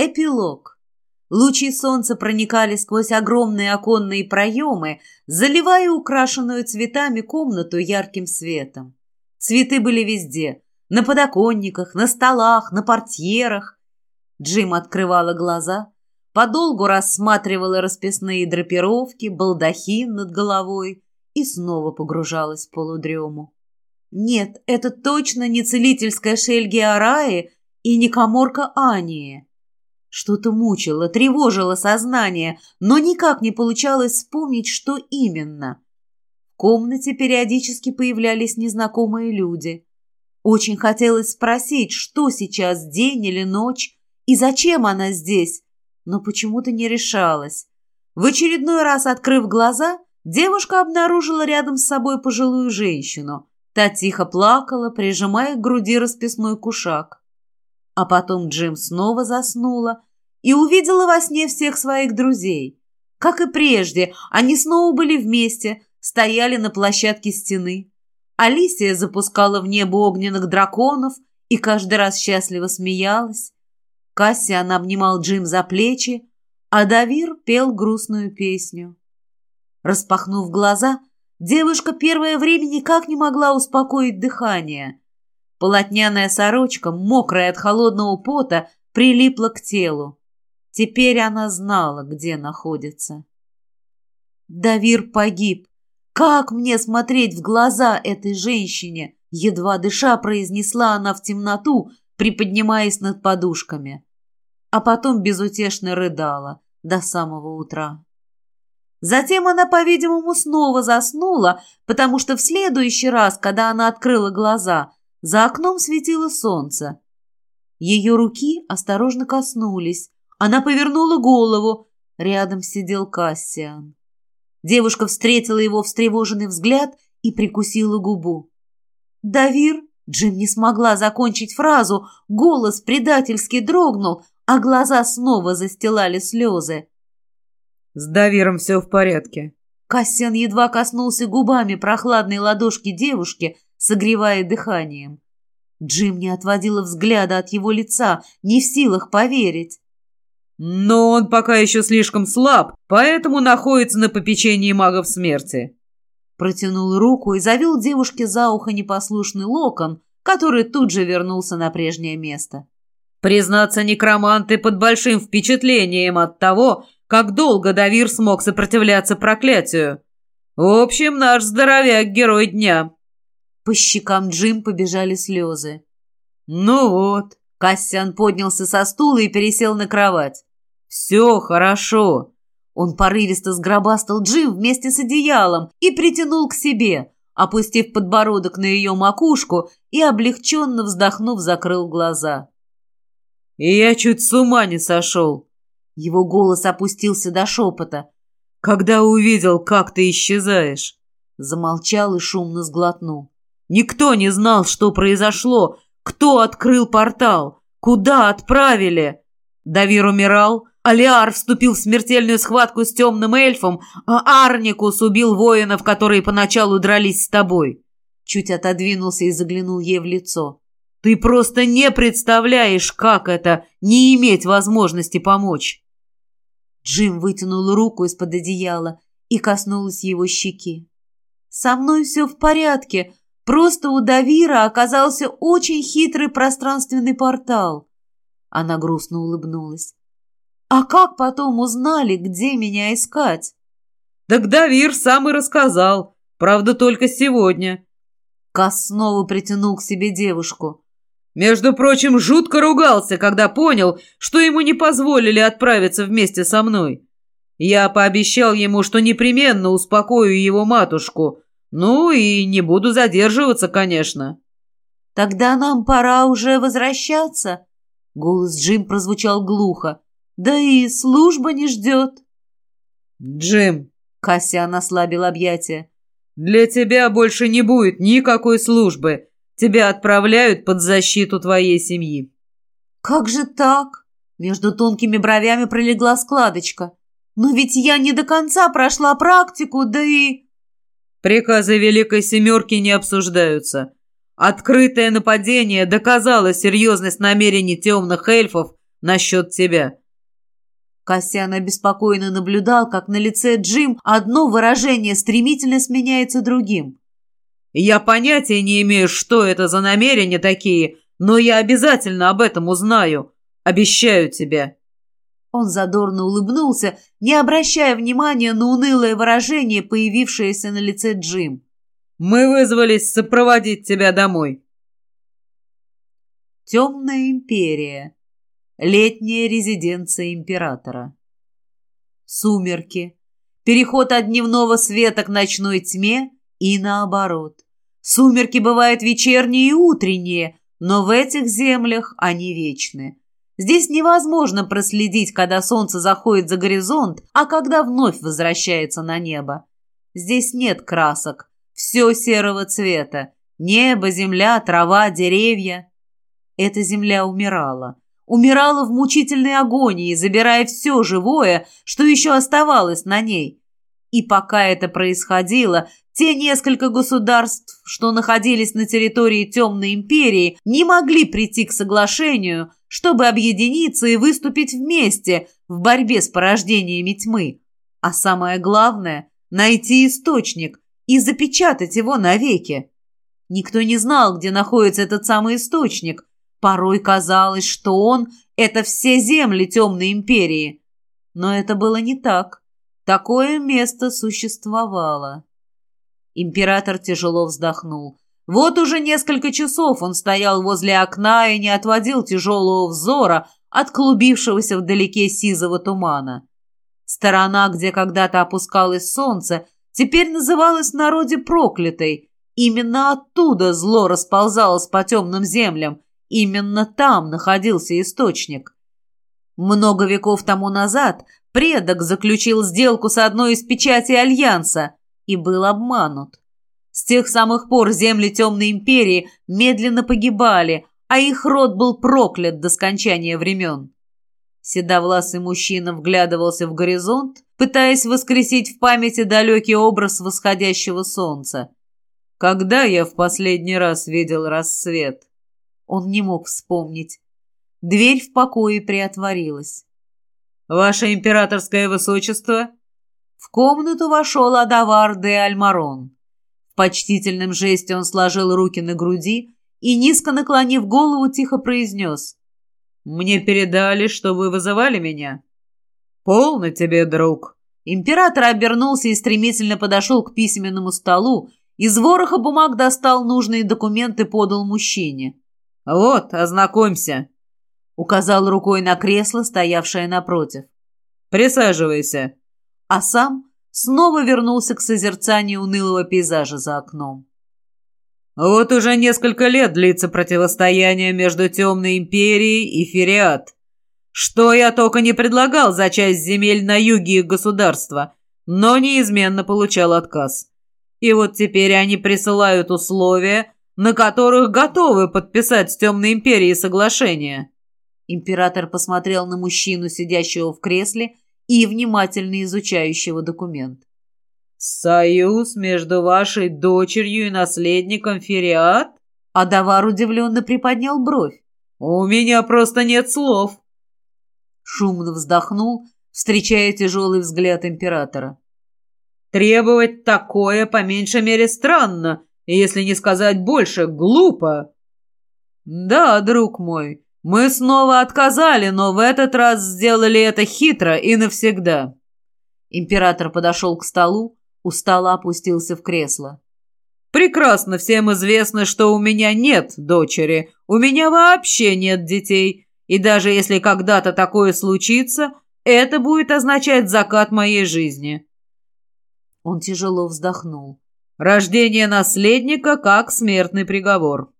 Эпилог. Лучи солнца проникали сквозь огромные оконные проемы, заливая украшенную цветами комнату ярким светом. Цветы были везде – на подоконниках, на столах, на портьерах. Джим открывала глаза, подолгу рассматривала расписные драпировки, балдахин над головой и снова погружалась в полудрему. Нет, это точно не целительская шельги Араи и не коморка Ании. Что-то мучило, тревожило сознание, но никак не получалось вспомнить, что именно. В комнате периодически появлялись незнакомые люди. Очень хотелось спросить, что сейчас, день или ночь, и зачем она здесь, но почему-то не решалась. В очередной раз, открыв глаза, девушка обнаружила рядом с собой пожилую женщину. Та тихо плакала, прижимая к груди расписной кушак. А потом Джим снова заснула и увидела во сне всех своих друзей. Как и прежде, они снова были вместе, стояли на площадке стены. Алисия запускала в небо огненных драконов и каждый раз счастливо смеялась. Кассиан обнимал Джим за плечи, а Давир пел грустную песню. Распахнув глаза, девушка первое время никак не могла успокоить дыхание. Полотняная сорочка, мокрая от холодного пота, прилипла к телу. Теперь она знала, где находится. Давир погиб. Как мне смотреть в глаза этой женщине? Едва дыша произнесла она в темноту, приподнимаясь над подушками а потом безутешно рыдала до самого утра. Затем она, по-видимому, снова заснула, потому что в следующий раз, когда она открыла глаза, за окном светило солнце. Ее руки осторожно коснулись. Она повернула голову. Рядом сидел Кассиан. Девушка встретила его встревоженный взгляд и прикусила губу. «Давир?» Джим не смогла закончить фразу. Голос предательски дрогнул, а глаза снова застилали слезы. «С Давиром все в порядке». Кассиан едва коснулся губами прохладной ладошки девушки, согревая дыханием. Джим не отводила взгляда от его лица, не в силах поверить. «Но он пока еще слишком слаб, поэтому находится на попечении магов смерти». Протянул руку и завел девушке за ухо непослушный локон, который тут же вернулся на прежнее место. Признаться, некроманты под большим впечатлением от того, как долго Давир смог сопротивляться проклятию. В общем, наш здоровяк — герой дня. По щекам Джим побежали слезы. Ну вот. Кассиан поднялся со стула и пересел на кровать. Все хорошо. Он порывисто сгробастал Джим вместе с одеялом и притянул к себе, опустив подбородок на ее макушку и, облегченно вздохнув, закрыл глаза. И я чуть с ума не сошел. Его голос опустился до шепота. Когда увидел, как ты исчезаешь. Замолчал и шумно сглотнул. Никто не знал, что произошло, кто открыл портал, куда отправили. Давир умирал, Алиар вступил в смертельную схватку с темным эльфом, а Арникус убил воинов, которые поначалу дрались с тобой. Чуть отодвинулся и заглянул ей в лицо. Ты просто не представляешь, как это не иметь возможности помочь. Джим вытянул руку из-под одеяла и коснулась его щеки. «Со мной все в порядке. Просто у Давира оказался очень хитрый пространственный портал». Она грустно улыбнулась. «А как потом узнали, где меня искать?» «Так Давир сам и рассказал. Правда, только сегодня». Кас снова притянул к себе девушку. Между прочим, жутко ругался, когда понял, что ему не позволили отправиться вместе со мной. Я пообещал ему, что непременно успокою его матушку. Ну и не буду задерживаться, конечно. «Тогда нам пора уже возвращаться», — голос Джим прозвучал глухо. «Да и служба не ждет». «Джим», — Кассиан ослабил объятия, — «для тебя больше не будет никакой службы. Тебя отправляют под защиту твоей семьи». «Как же так?» Между тонкими бровями пролегла складочка. «Но ведь я не до конца прошла практику, да и...» «Приказы Великой Семерки не обсуждаются. Открытое нападение доказало серьезность намерений темных эльфов насчет тебя». Кассиан обеспокоенно наблюдал, как на лице Джим одно выражение стремительно сменяется другим. «Я понятия не имею, что это за намерения такие, но я обязательно об этом узнаю. Обещаю тебе». Он задорно улыбнулся, не обращая внимания на унылое выражение, появившееся на лице Джим. «Мы вызвались сопроводить тебя домой». Темная империя. Летняя резиденция императора. Сумерки. Переход от дневного света к ночной тьме и наоборот. Сумерки бывают вечерние и утренние, но в этих землях они вечны. Здесь невозможно проследить, когда солнце заходит за горизонт, а когда вновь возвращается на небо. Здесь нет красок, все серого цвета. Небо, земля, трава, деревья. Эта земля умирала. Умирала в мучительной агонии, забирая все живое, что еще оставалось на ней. И пока это происходило, те несколько государств, что находились на территории Темной империи, не могли прийти к соглашению, чтобы объединиться и выступить вместе в борьбе с порождениями тьмы. А самое главное – найти источник и запечатать его навеки. Никто не знал, где находится этот самый источник. Порой казалось, что он – это все земли Темной империи. Но это было не так. Такое место существовало. Император тяжело вздохнул. Вот уже несколько часов он стоял возле окна и не отводил тяжелого взора от клубившегося вдалеке сизого тумана. Сторона, где когда-то опускалось солнце, теперь называлась в народе проклятой. Именно оттуда зло расползалось по темным землям, именно там находился источник. Много веков тому назад предок заключил сделку с одной из печатей Альянса, и был обманут. С тех самых пор земли Темной Империи медленно погибали, а их род был проклят до скончания времен. Седовласый мужчина вглядывался в горизонт, пытаясь воскресить в памяти далекий образ восходящего солнца. Когда я в последний раз видел рассвет? Он не мог вспомнить. Дверь в покое приотворилась. «Ваше императорское высочество!» В комнату вошел Адавар де Альмарон. В почтительном жесте он сложил руки на груди и, низко наклонив голову, тихо произнес. «Мне передали, что вы вызывали меня». «Полно тебе, друг». Император обернулся и стремительно подошел к письменному столу, из вороха бумаг достал нужные документы и подал мужчине. «Вот, ознакомься», — указал рукой на кресло, стоявшее напротив. «Присаживайся» а сам снова вернулся к созерцанию унылого пейзажа за окном. Вот уже несколько лет длится противостояние между Темной Империей и Фериат. Что я только не предлагал за часть земель на юге их государства, но неизменно получал отказ. И вот теперь они присылают условия, на которых готовы подписать с Темной Империей соглашение. Император посмотрел на мужчину, сидящего в кресле, и внимательно изучающего документ. «Союз между вашей дочерью и наследником Фериат?» Адавар удивленно приподнял бровь. «У меня просто нет слов». Шумно вздохнул, встречая тяжелый взгляд императора. «Требовать такое, по меньшей мере, странно, если не сказать больше, глупо». «Да, друг мой, мы снова отказали, но в этот раз сделали это хитро и навсегда. Император подошел к столу, устало опустился в кресло. Прекрасно всем известно, что у меня нет дочери, у меня вообще нет детей, и даже если когда-то такое случится, это будет означать закат моей жизни. Он тяжело вздохнул. Рождение наследника как смертный приговор.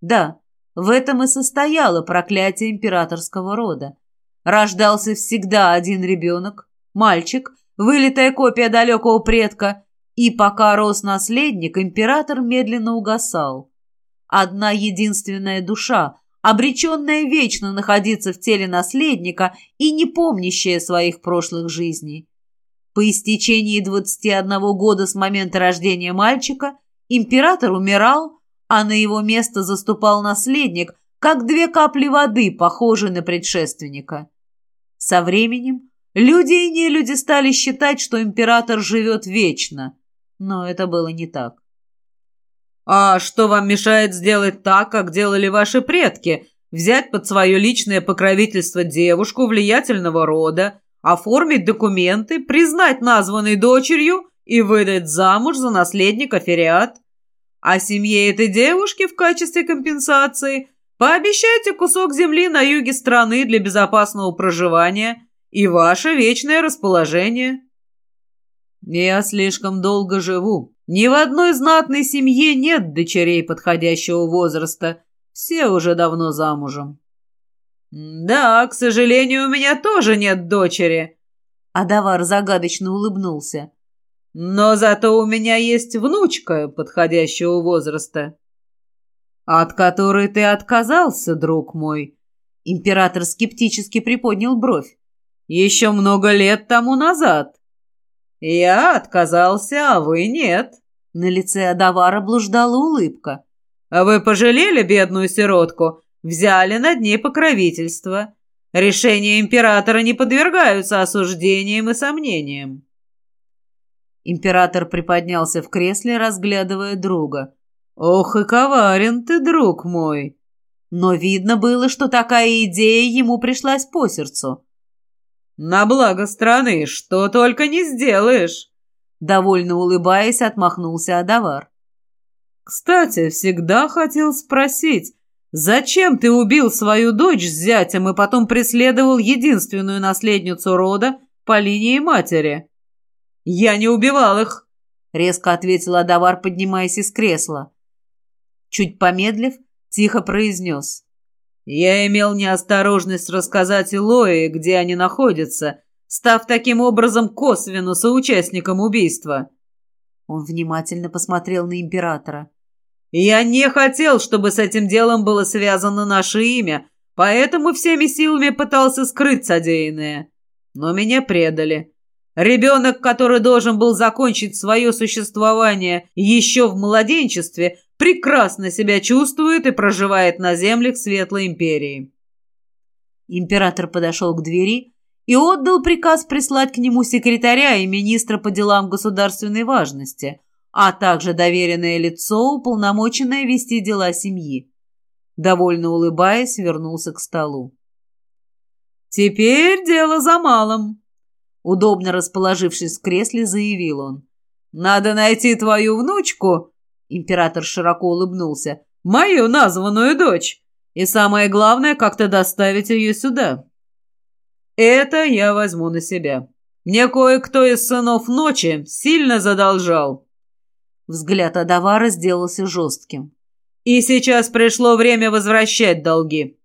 Да, в этом и состояло проклятие императорского рода. Рождался всегда один ребенок, мальчик, вылитая копия далекого предка, и пока рос наследник, император медленно угасал. Одна единственная душа, обреченная вечно находиться в теле наследника и не помнящая своих прошлых жизней. По истечении 21 года с момента рождения мальчика император умирал, а на его место заступал наследник, как две капли воды, похожи на предшественника. Со временем люди и нелюди стали считать, что император живет вечно, но это было не так. «А что вам мешает сделать так, как делали ваши предки? Взять под свое личное покровительство девушку влиятельного рода, оформить документы, признать названной дочерью и выдать замуж за наследника Фериат? А семье этой девушки в качестве компенсации Пообещайте кусок земли на юге страны для безопасного проживания и ваше вечное расположение. Я слишком долго живу. Ни в одной знатной семье нет дочерей подходящего возраста. Все уже давно замужем. Да, к сожалению, у меня тоже нет дочери. Адавар загадочно улыбнулся. Но зато у меня есть внучка подходящего возраста. «От которой ты отказался, друг мой?» Император скептически приподнял бровь. «Еще много лет тому назад». «Я отказался, а вы нет». На лице Адавара блуждала улыбка. «А вы пожалели бедную сиротку? Взяли над ней покровительство. Решения императора не подвергаются осуждениям и сомнениям». Император приподнялся в кресле, разглядывая друга. «Ох и коварен ты, друг мой!» Но видно было, что такая идея ему пришлась по сердцу. «На благо страны что только не сделаешь!» Довольно улыбаясь, отмахнулся Адавар. «Кстати, всегда хотел спросить, зачем ты убил свою дочь с зятем и потом преследовал единственную наследницу рода по линии матери?» «Я не убивал их!» — резко ответил Адавар, поднимаясь из кресла. Чуть помедлив, тихо произнес. «Я имел неосторожность рассказать Илое, где они находятся, став таким образом косвенно соучастником убийства». Он внимательно посмотрел на императора. «Я не хотел, чтобы с этим делом было связано наше имя, поэтому всеми силами пытался скрыть содеянное. Но меня предали. Ребенок, который должен был закончить свое существование еще в младенчестве, прекрасно себя чувствует и проживает на землях Светлой Империи. Император подошел к двери и отдал приказ прислать к нему секретаря и министра по делам государственной важности, а также доверенное лицо, уполномоченное вести дела семьи. Довольно улыбаясь, вернулся к столу. «Теперь дело за малым», — удобно расположившись в кресле, заявил он. «Надо найти твою внучку Император широко улыбнулся. «Мою названную дочь! И самое главное, как-то доставить ее сюда. Это я возьму на себя. Мне кое-кто из сынов ночи сильно задолжал». Взгляд Адавара сделался жестким. «И сейчас пришло время возвращать долги».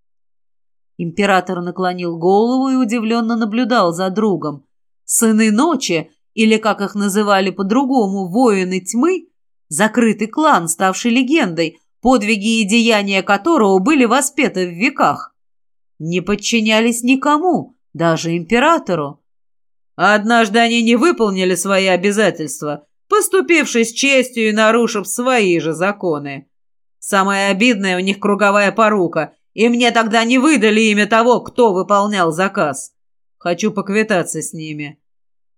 Император наклонил голову и удивленно наблюдал за другом. Сыны ночи, или, как их называли по-другому, воины тьмы, Закрытый клан, ставший легендой, подвиги и деяния которого были воспеты в веках. Не подчинялись никому, даже императору. Однажды они не выполнили свои обязательства, поступившись честью и нарушив свои же законы. Самое обидное у них круговая порука, и мне тогда не выдали имя того, кто выполнял заказ. Хочу поквитаться с ними.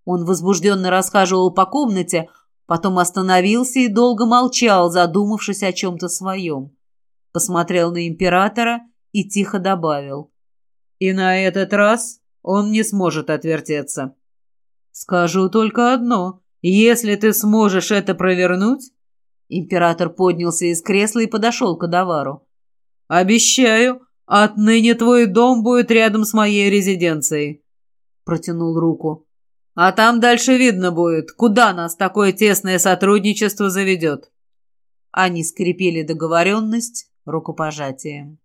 Он возбужденно расхаживал по комнате, Потом остановился и долго молчал, задумавшись о чем-то своем. Посмотрел на императора и тихо добавил. «И на этот раз он не сможет отвертеться. Скажу только одно. Если ты сможешь это провернуть...» Император поднялся из кресла и подошел к Адавару. «Обещаю, отныне твой дом будет рядом с моей резиденцией». Протянул руку. А там дальше видно будет, куда нас такое тесное сотрудничество заведет. Они скрепили договоренность рукопожатием.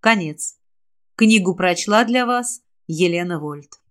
Конец. Книгу прочла для вас Елена Вольт.